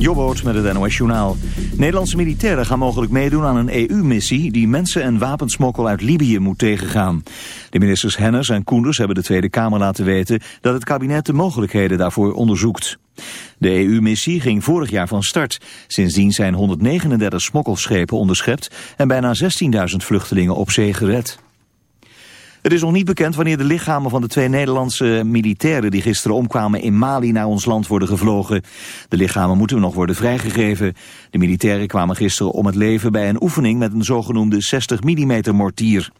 Jobboot met het NOS Journaal. Nederlandse militairen gaan mogelijk meedoen aan een EU-missie... die mensen- en wapensmokkel uit Libië moet tegengaan. De ministers Hennis en Koenders hebben de Tweede Kamer laten weten... dat het kabinet de mogelijkheden daarvoor onderzoekt. De EU-missie ging vorig jaar van start. Sindsdien zijn 139 smokkelschepen onderschept... en bijna 16.000 vluchtelingen op zee gered. Het is nog niet bekend wanneer de lichamen van de twee Nederlandse militairen die gisteren omkwamen in Mali naar ons land worden gevlogen. De lichamen moeten nog worden vrijgegeven. De militairen kwamen gisteren om het leven bij een oefening met een zogenoemde 60 mm mortier.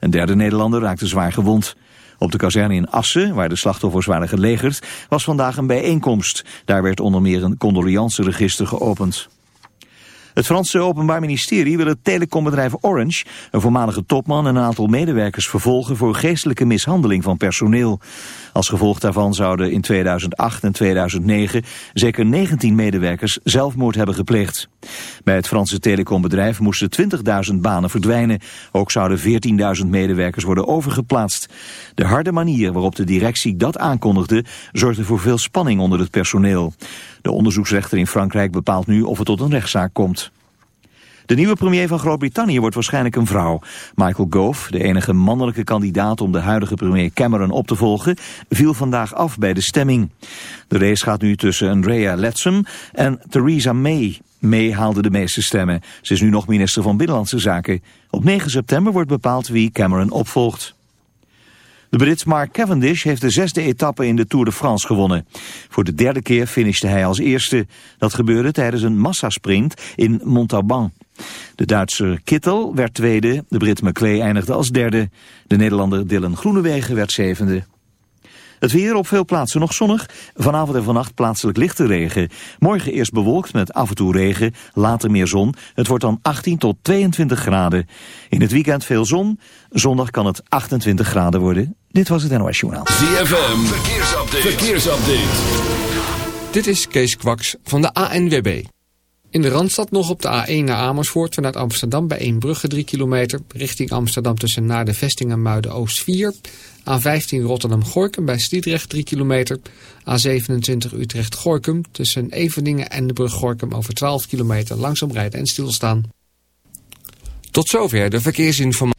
Een derde Nederlander raakte zwaar gewond. Op de kazerne in Assen, waar de slachtoffers waren gelegerd, was vandaag een bijeenkomst. Daar werd onder meer een condoleanceregister geopend. Het Franse Openbaar Ministerie wil het telecombedrijf Orange, een voormalige topman en een aantal medewerkers vervolgen voor geestelijke mishandeling van personeel. Als gevolg daarvan zouden in 2008 en 2009 zeker 19 medewerkers zelfmoord hebben gepleegd. Bij het Franse telecombedrijf moesten 20.000 banen verdwijnen. Ook zouden 14.000 medewerkers worden overgeplaatst. De harde manier waarop de directie dat aankondigde zorgde voor veel spanning onder het personeel. De onderzoeksrechter in Frankrijk bepaalt nu of het tot een rechtszaak komt. De nieuwe premier van Groot-Brittannië wordt waarschijnlijk een vrouw. Michael Gove, de enige mannelijke kandidaat om de huidige premier Cameron op te volgen, viel vandaag af bij de stemming. De race gaat nu tussen Andrea Leadsom en Theresa May. May haalde de meeste stemmen. Ze is nu nog minister van Binnenlandse Zaken. Op 9 september wordt bepaald wie Cameron opvolgt. De Brit Mark Cavendish heeft de zesde etappe in de Tour de France gewonnen. Voor de derde keer finishte hij als eerste. Dat gebeurde tijdens een massasprint in Montauban. De Duitser Kittel werd tweede, de Brit McClay eindigde als derde. De Nederlander Dylan Groenewegen werd zevende. Het weer op veel plaatsen nog zonnig. Vanavond en vannacht plaatselijk lichte regen. Morgen eerst bewolkt met af en toe regen, later meer zon. Het wordt dan 18 tot 22 graden. In het weekend veel zon. Zondag kan het 28 graden worden. Dit was het NOS Journaal. ZFM, verkeersupdate. verkeersupdate. Dit is Kees Kwaks van de ANWB. In de Randstad nog op de A1 naar Amersfoort vanuit Amsterdam bij Eembrugge 3 kilometer. Richting Amsterdam tussen naar de vesting en Muiden-Oost 4. A15 Rotterdam-Gorkum bij Sliedrecht 3 kilometer. A27 Utrecht-Gorkum tussen Eveningen en de brug Gorkum over 12 kilometer langzaam rijden en stilstaan. Tot zover de verkeersinformatie.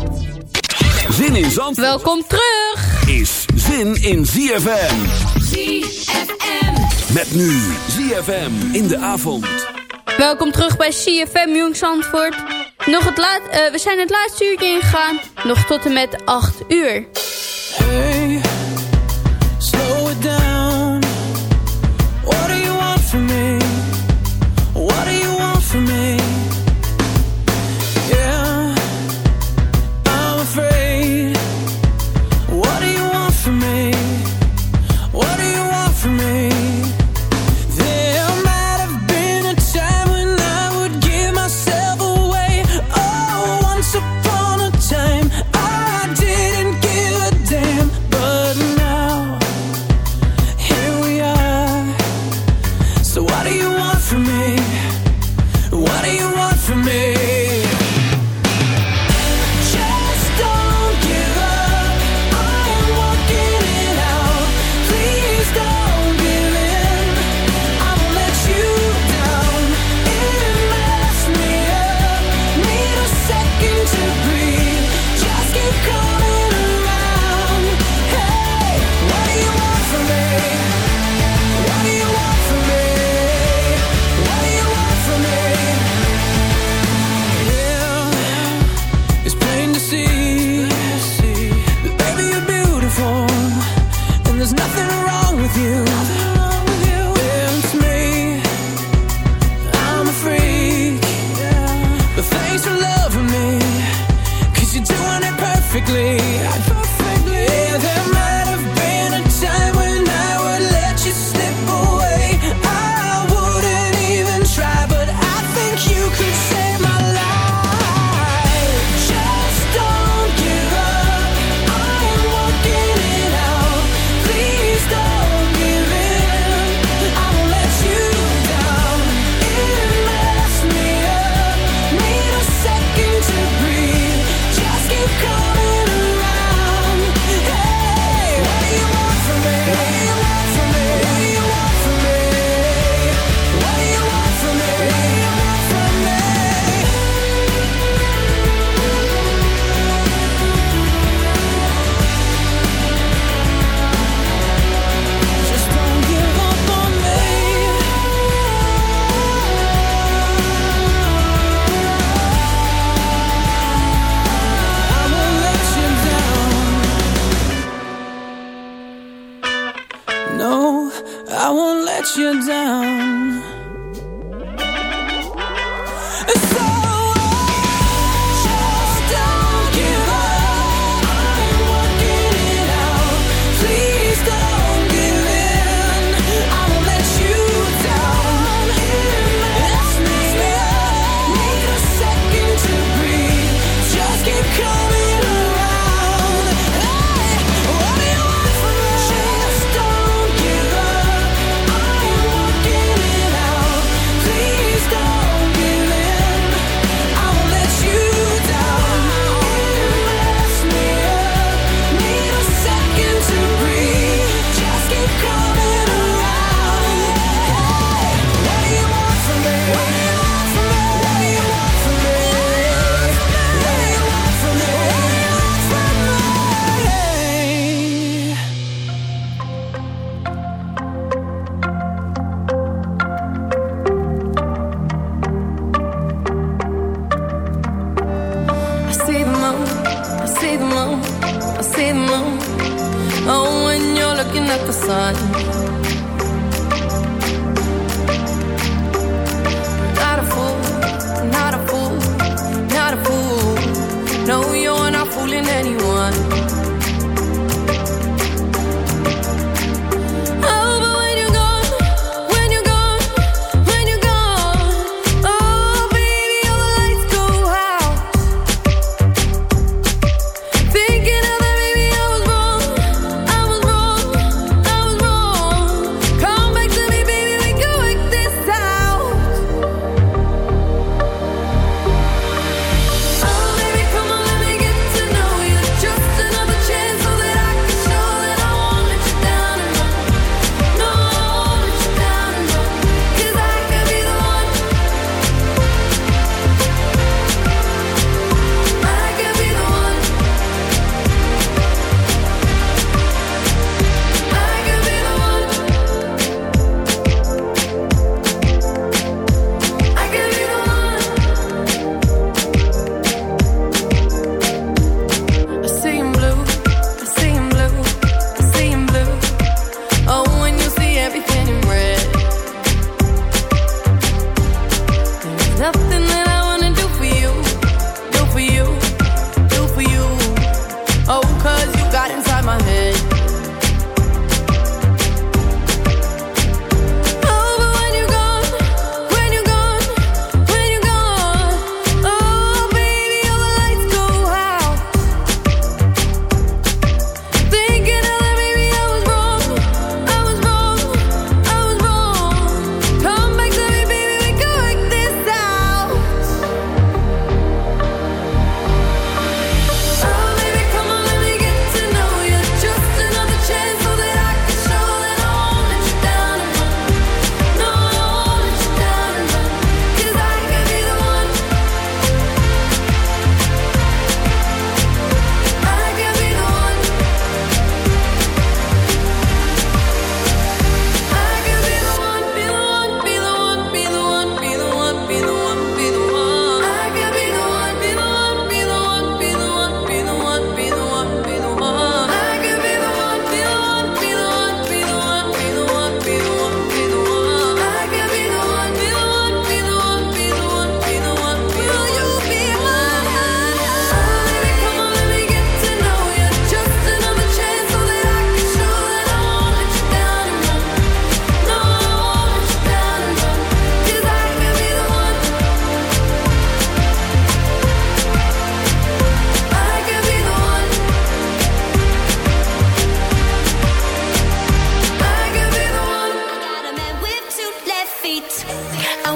Zin in Zandvoort Welkom terug! is zin in ZFM. ZFM. Met nu ZFM in de avond. Welkom terug bij CFM Jong Zandvoort. Nog het laat, eh, we zijn het laatste uurtje ingegaan. Nog tot en met 8 uur.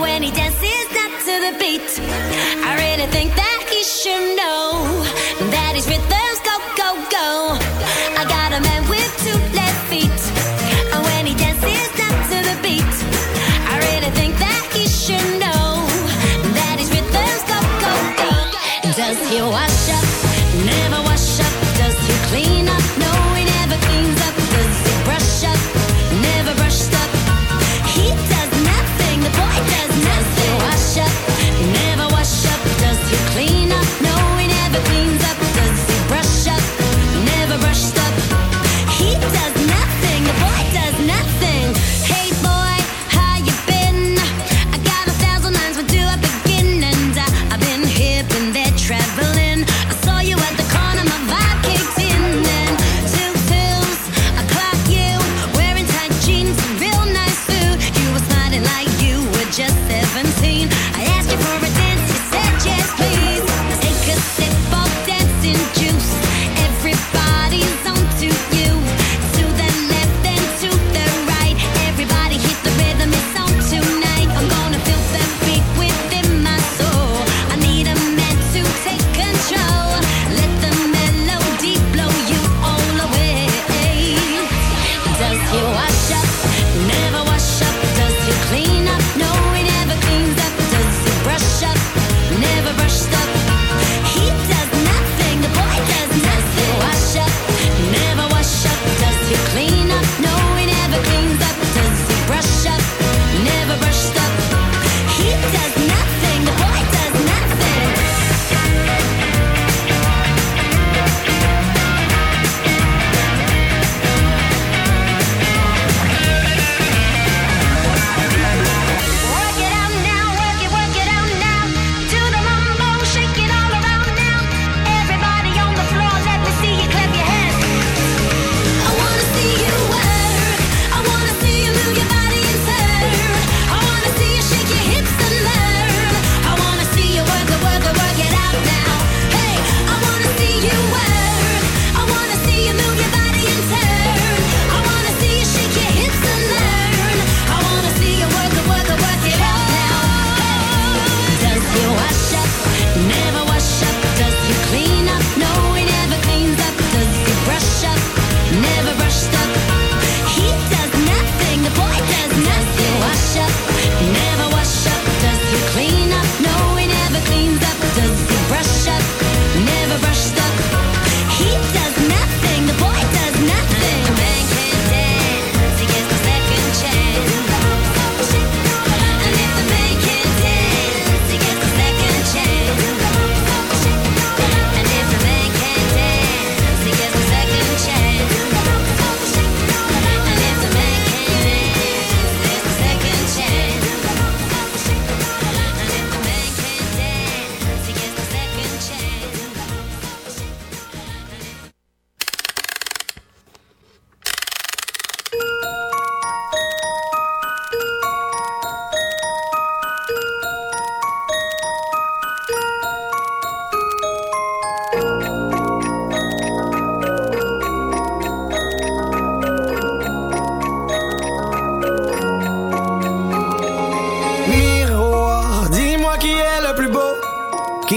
when he dances.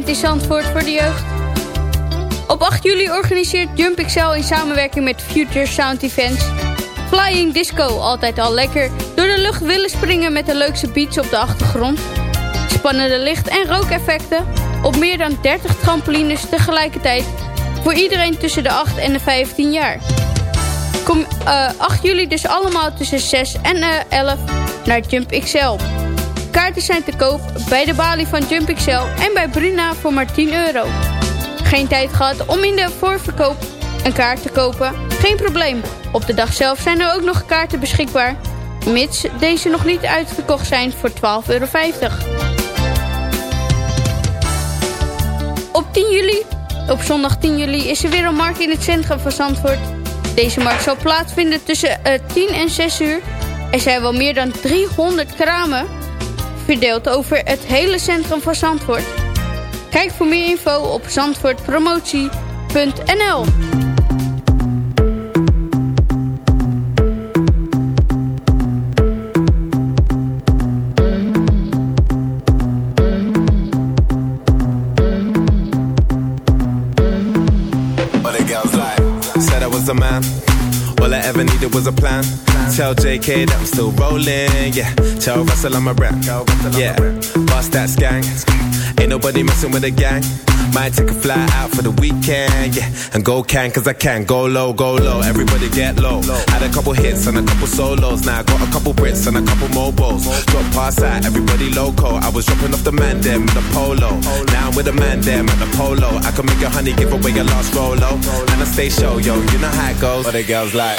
Evenementen in Zandvoort voor de jeugd. Op 8 juli organiseert Jump Excel in samenwerking met Future Sound Events... Flying Disco, altijd al lekker. Door de lucht willen springen met de leukste beats op de achtergrond. Spannende licht- en rookeffecten. Op meer dan 30 trampolines tegelijkertijd. Voor iedereen tussen de 8 en de 15 jaar. Kom eh 8 juli dus allemaal tussen 6 en eh 11 naar Jump XL. Kaarten zijn te koop bij de balie van Jump en bij Bruna voor maar 10 euro. Geen tijd gehad om in de voorverkoop een kaart te kopen? Geen probleem. Op de dag zelf zijn er ook nog kaarten beschikbaar. Mits deze nog niet uitverkocht zijn voor 12,50 euro. Op 10 juli, op zondag 10 juli, is er weer een markt in het centrum van Zandvoort. Deze markt zal plaatsvinden tussen eh, 10 en 6 uur. Er zijn wel meer dan 300 kramen verdeeld over het hele centrum van Zandvoort. Kijk voor meer info op zandvoortpromotie.nl said I was a man. All I ever needed was a plan. Tell JK that I'm still rolling. Yeah, tell Russell I'm a rap. Yeah, bust that gang. Ain't nobody messing with the gang. Might take a fly out for the weekend. Yeah, and go can cause I can. Go low, go low. Everybody get low. Had a couple hits and a couple solos. Now I got a couple Brits and a couple mobiles. Drop past out, everybody loco. I was dropping off the man them with a polo. Now I'm with a man them at the polo. I can make your honey give away your last rolo. And I stay show, yo. You know how it goes. But the girls like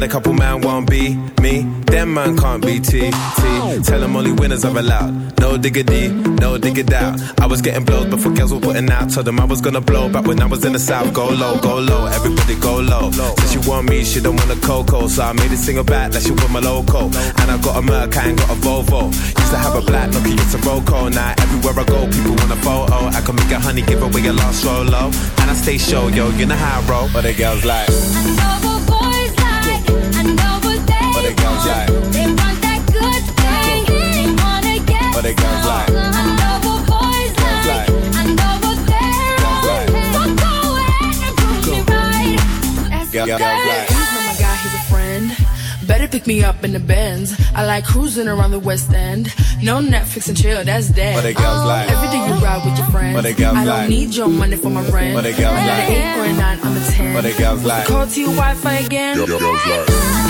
Had a couple man won't be me. Them man can't be T. T. Tell them only winners are allowed. No diggity, no diggity out. I was getting blows before girls were putting out. Told them I was gonna blow back when I was in the south. Go low, go low, everybody go low. Said she want me, she don't want a cocoa. So I made a single back that she want my loco. And I got a Merc, I ain't got a Volvo. Used to have a black Nokia, it's a Roco. Now everywhere I go, people want a photo. I can make a honey, give away a lost Rolo. And I stay show, yo, you know how I roll. But the girls like. What they But the girls want. like. They want that good thing. They wanna get But the girls some. like. I know what boys Girls like. like. I know what they're Girls on. like. So go ahead and prove me right. That's Girl- the girls thing. like. He's not my guy, he's a friend. Better pick me up in the Benz. I like cruising around the West End. No Netflix and chill, that's dead. But the girls oh. like. Every day you ride with your friends. But the girls I don't like. need your money for my rent. But the girls I got like. an eight or a nine, I'm a ten. But the girls like. Call to your Wi-Fi again. I know what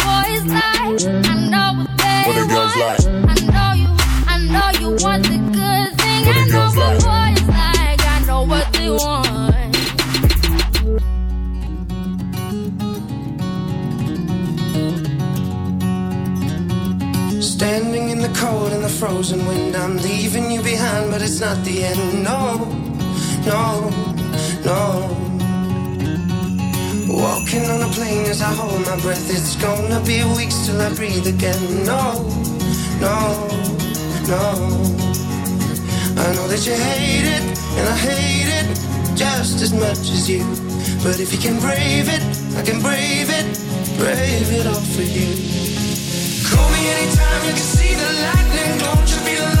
boys like. I know what they What want. like. I know you. I know you want the good thing. What the I know what like. boys like. I know what they want. Standing in the cold and the frozen wind, I'm leaving you behind, but it's not the end. No, no, no. Walking on a plane as I hold my breath, it's gonna be weeks till I breathe again. No, no, no. I know that you hate it, and I hate it just as much as you. But if you can brave it, I can brave it, brave it all for you. Call me anytime you can see the lightning. Don't you be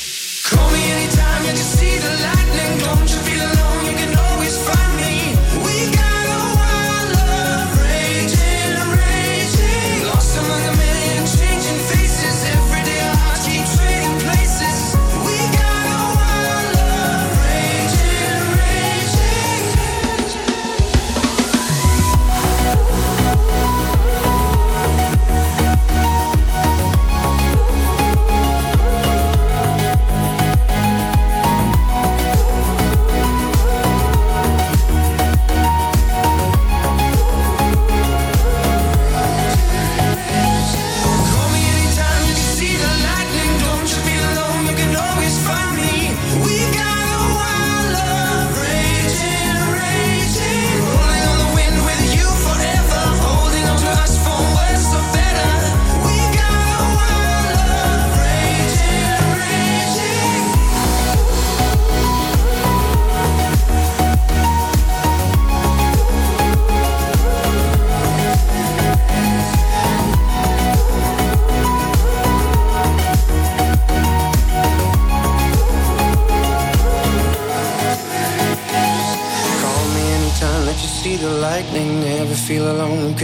Call me anytime you see the lightning. Don't you feel alone?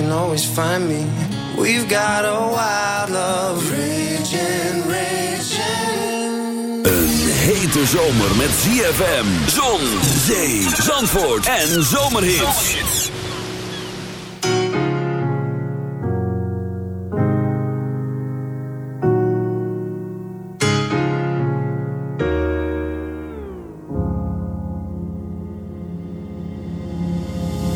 Can always find me. We've got a wild love, raging, raging. Een hete zomer met ZFM, zon, zee, zandvoort en zomerhits.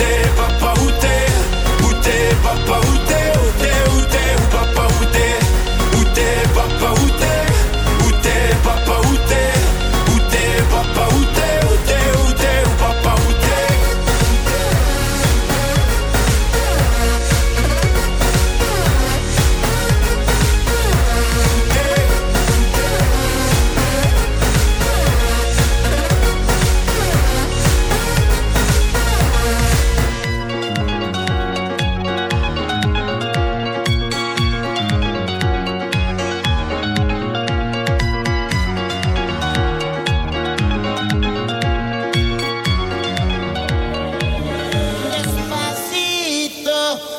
t'es papa, où t'es? Où t'es? papa,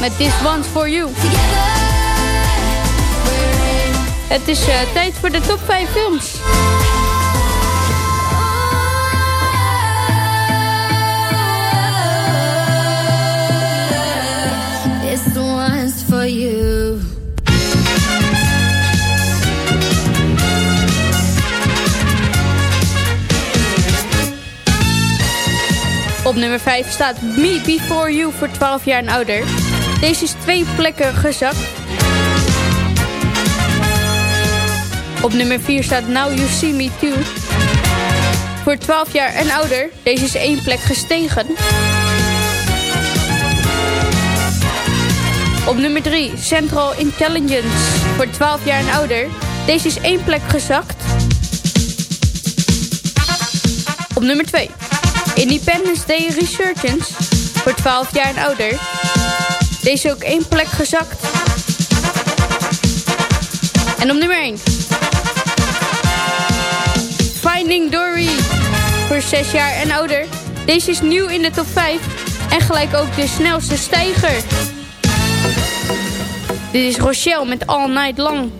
met This One's For You. Het is uh, tijd voor de top 5 films. This one's for you. Op nummer 5 staat Me Before You voor 12 jaar en ouder. Deze is twee plekken gezakt. Op nummer 4 staat Now You See Me Too. Voor 12 jaar en ouder, deze is één plek gestegen. Op nummer 3, Central Intelligence. Voor 12 jaar en ouder, deze is één plek gezakt. Op nummer 2, Independence Day Resurgence. Voor 12 jaar en ouder, deze ook één plek gezakt. En op nummer 1. Finding Dory. Voor 6 jaar en ouder. Deze is nieuw in de top 5. En gelijk ook de snelste stijger. Dit is Rochelle met All Night Long.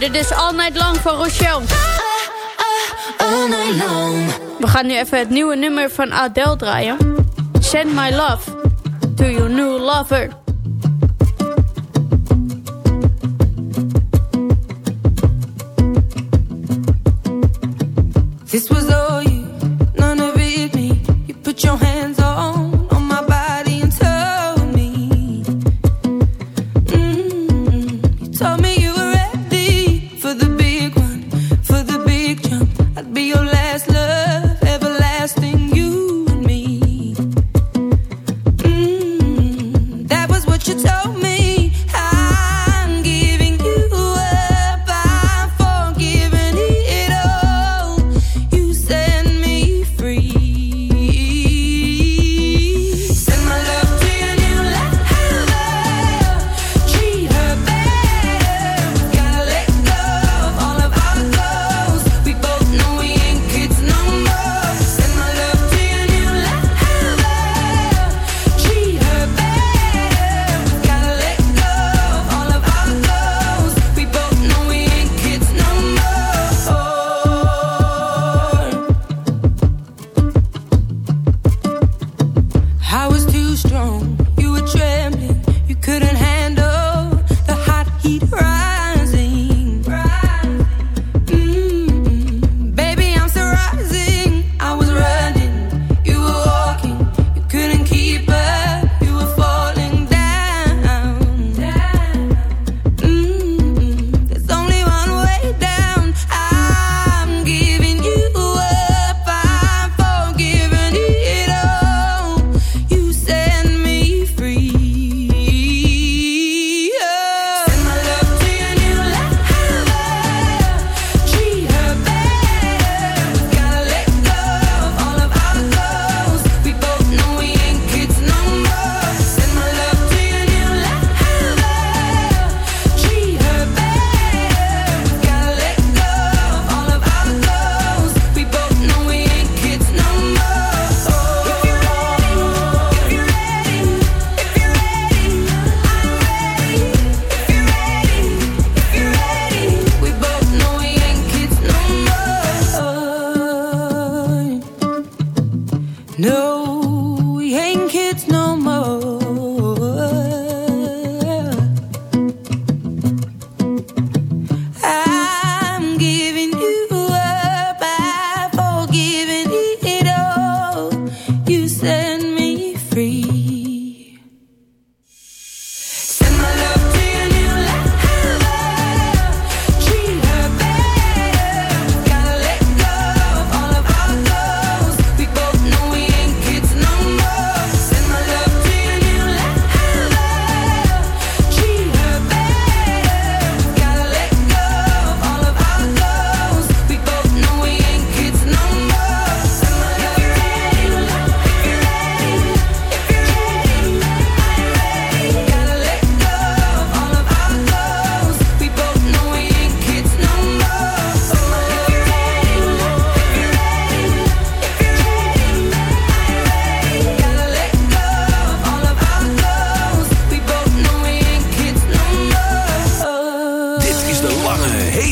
hoorde dus All Night Long van Rochelle. We gaan nu even het nieuwe nummer van Adele draaien. Send my love to your new lover. This was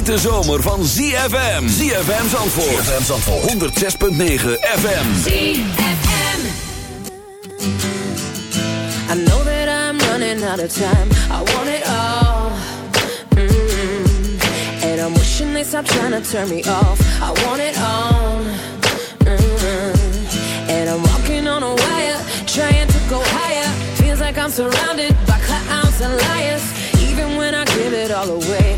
hete zomer van ZFM. ZFM Zandvoort. ZFM Zandvoort. 106.9 FM. ZFM. I know that I'm running out of time. I want it all. Mm -hmm. And I'm wishing they stop trying to turn me off. I want it all. Mm -hmm. And I'm walking on a wire. Trying to go higher. Feels like I'm surrounded by clowns and liars. Even when I give it all away.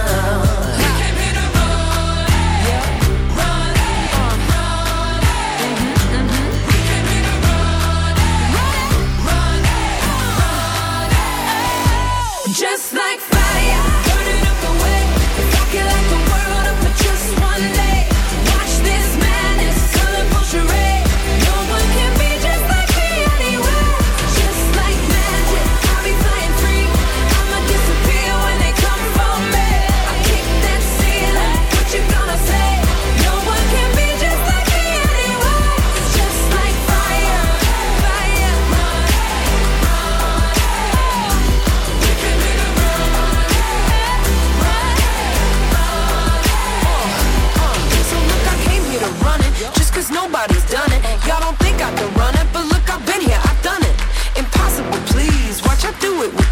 Just like fire.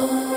oh.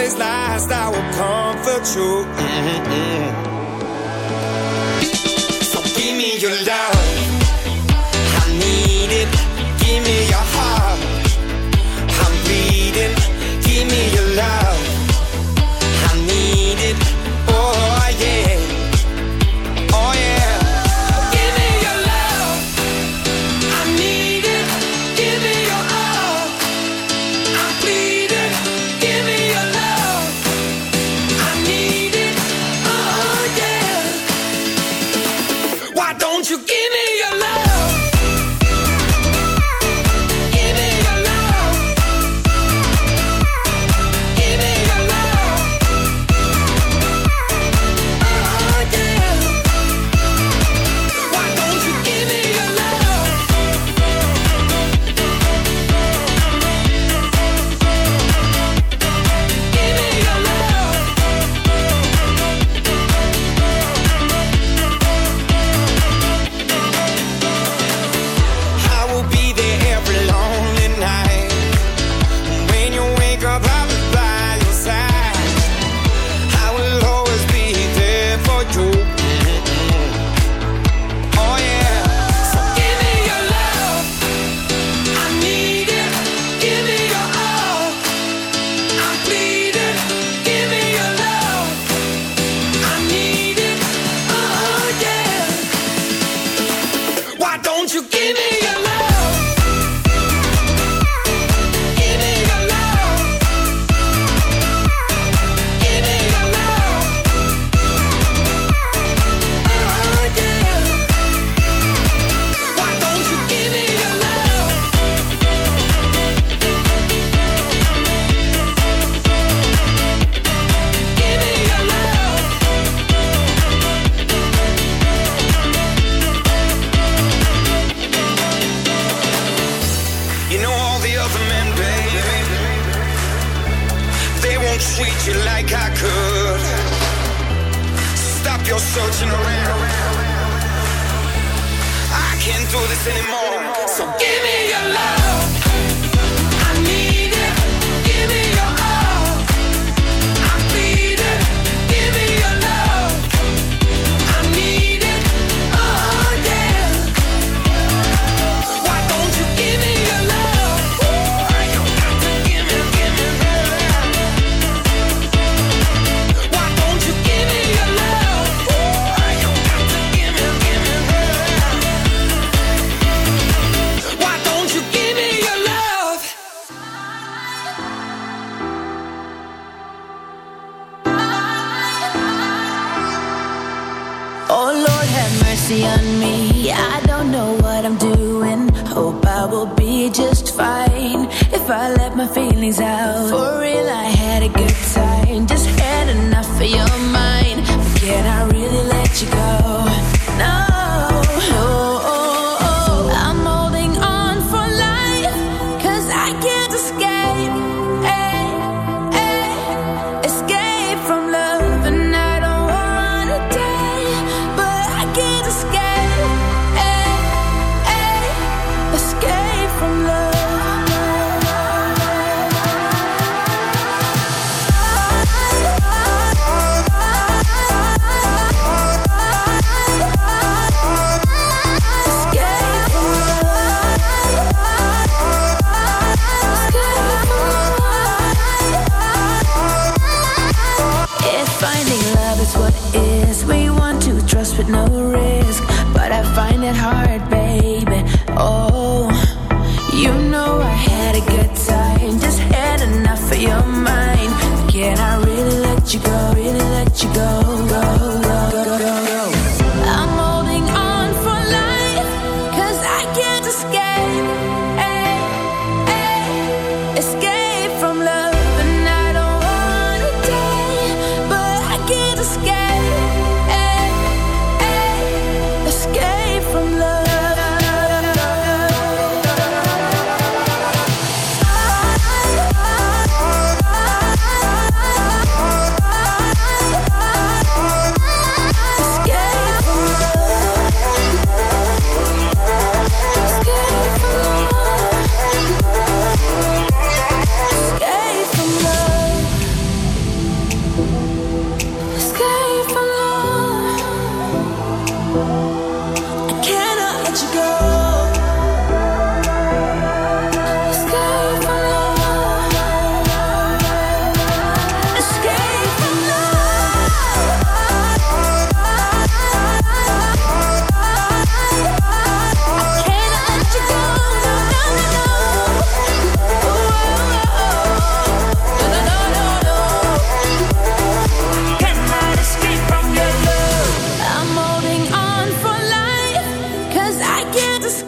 his last, I will comfort you. Mm -hmm. So give me your love.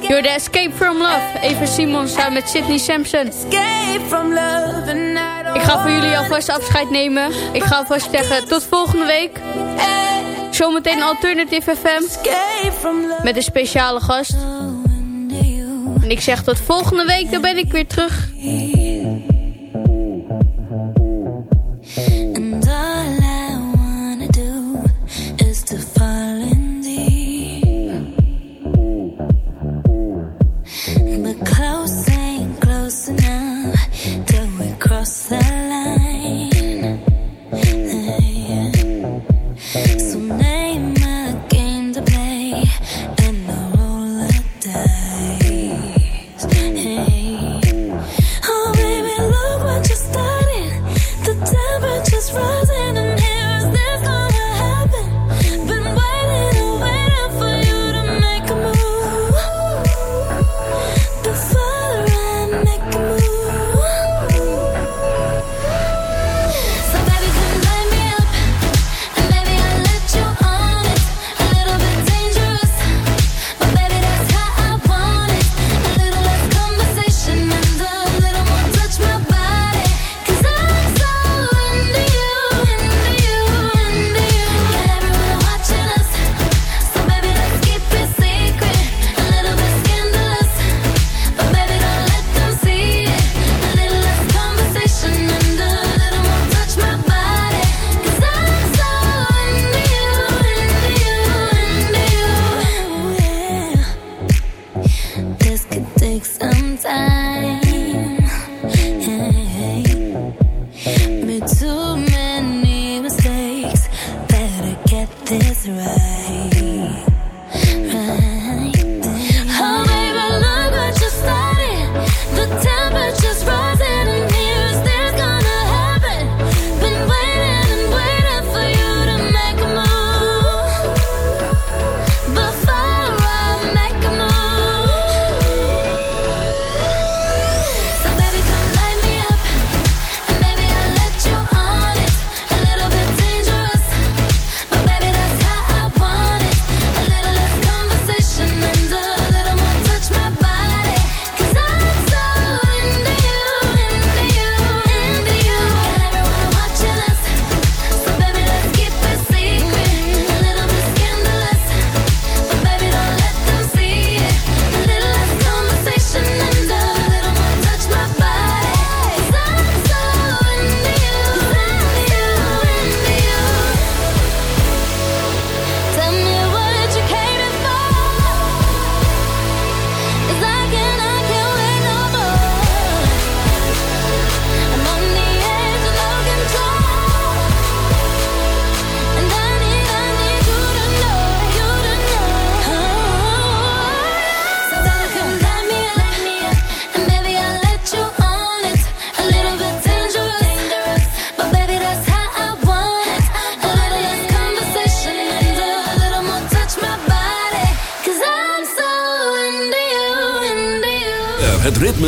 You're the Escape from Love. Even Simon samen met Sydney Sampson. Escape from love ik ga voor jullie alvast afscheid nemen. Ik ga alvast zeggen tot volgende week. Zometeen Alternative FM. Met een speciale gast. En ik zeg tot volgende week, dan ben ik weer terug.